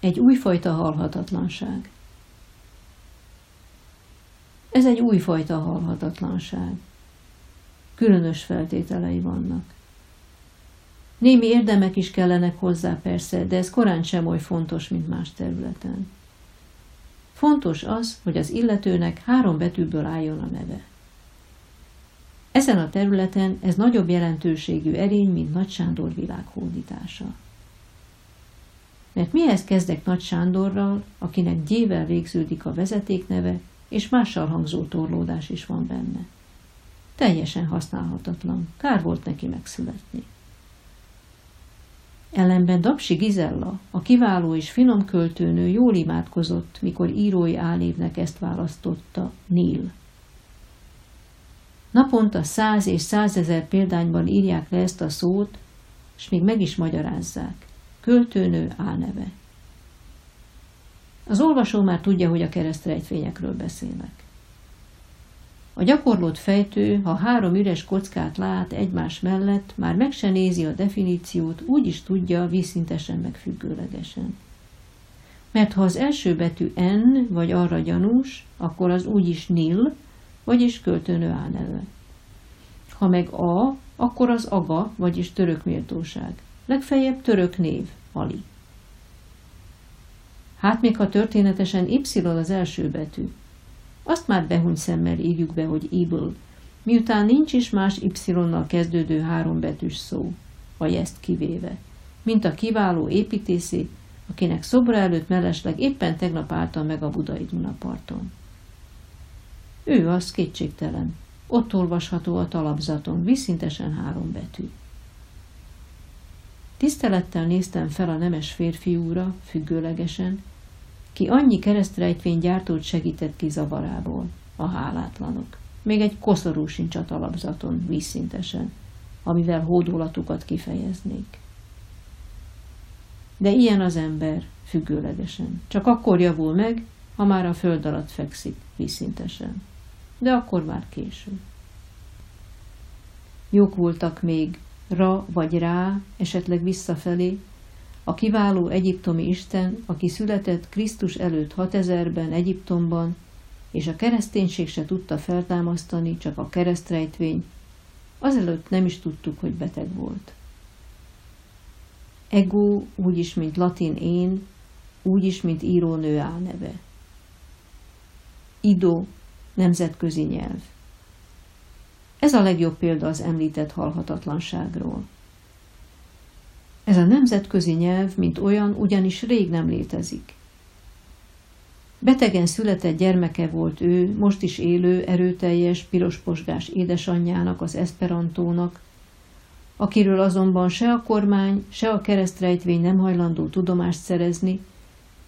Egy újfajta halhatatlanság. Ez egy újfajta halhatatlanság. Különös feltételei vannak. Némi érdemek is kellenek hozzá persze, de ez korán sem oly fontos, mint más területen. Fontos az, hogy az illetőnek három betűből álljon a neve. Ezen a területen ez nagyobb jelentőségű erény, mint Nagy Sándor világhódítása. Mert mihez kezdek Nagy Sándorral, akinek gyével végződik a vezetékneve, és mással hangzó torlódás is van benne. Teljesen használhatatlan, kár volt neki megszületni. Ellenben Dapsi Gizella, a kiváló és finom költőnő jól imádkozott, mikor írói álnévnek ezt választotta, Neil. Naponta száz és százezer példányban írják le ezt a szót, és még meg is magyarázzák. Költőnő álneve. Az olvasó már tudja, hogy a keresztrejtvényekről beszélek. A gyakorlott fejtő, ha három üres kockát lát egymás mellett, már meg se nézi a definíciót, úgy is tudja vízszintesen meg függőlegesen. Mert ha az első betű N vagy arra gyanús, akkor az úgyis nil, vagyis költőnő álneve. Ha meg A, akkor az aga, vagyis török méltóság. Legfeljebb török név, Ali. Hát még ha történetesen Y az első betű, azt már behuny szemmel írjuk be, hogy evil, miután nincs is más Y-nal kezdődő hárombetűs szó, vagy ezt kivéve, mint a kiváló építészi, akinek szobra előtt mellesleg éppen tegnap álltam meg a budai Dunaparton. Ő az kétségtelen. Ott olvasható a talapzaton, vízszintesen három betű. Tisztelettel néztem fel a nemes férfiúra, függőlegesen, ki annyi keresztrejtvény gyártót segített ki zavarából, a hálátlanok. Még egy koszorú sincs a talapzaton, vízszintesen, amivel hódolatukat kifejeznék. De ilyen az ember, függőlegesen. Csak akkor javul meg, ha már a föld alatt fekszik, vízszintesen. De akkor már késő. Jók voltak még ra vagy rá, esetleg visszafelé, a kiváló egyiptomi Isten, aki született Krisztus előtt 6000-ben Egyiptomban, és a kereszténység se tudta feltámasztani, csak a keresztrejtvény, azelőtt nem is tudtuk, hogy beteg volt. Ego, úgyis, mint latin én, úgyis, mint írónő álneve. Ido, nemzetközi nyelv. Ez a legjobb példa az említett halhatatlanságról. Ez a nemzetközi nyelv, mint olyan, ugyanis rég nem létezik. Betegen született gyermeke volt ő, most is élő, erőteljes, pirosposgás édesanyjának, az Esperantónak, akiről azonban se a kormány, se a keresztrejtvény nem hajlandó tudomást szerezni,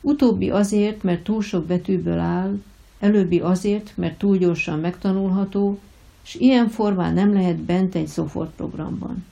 utóbbi azért, mert túl sok betűből áll, előbbi azért, mert túl gyorsan megtanulható, és ilyen formán nem lehet bent egy szoftprogramban. programban.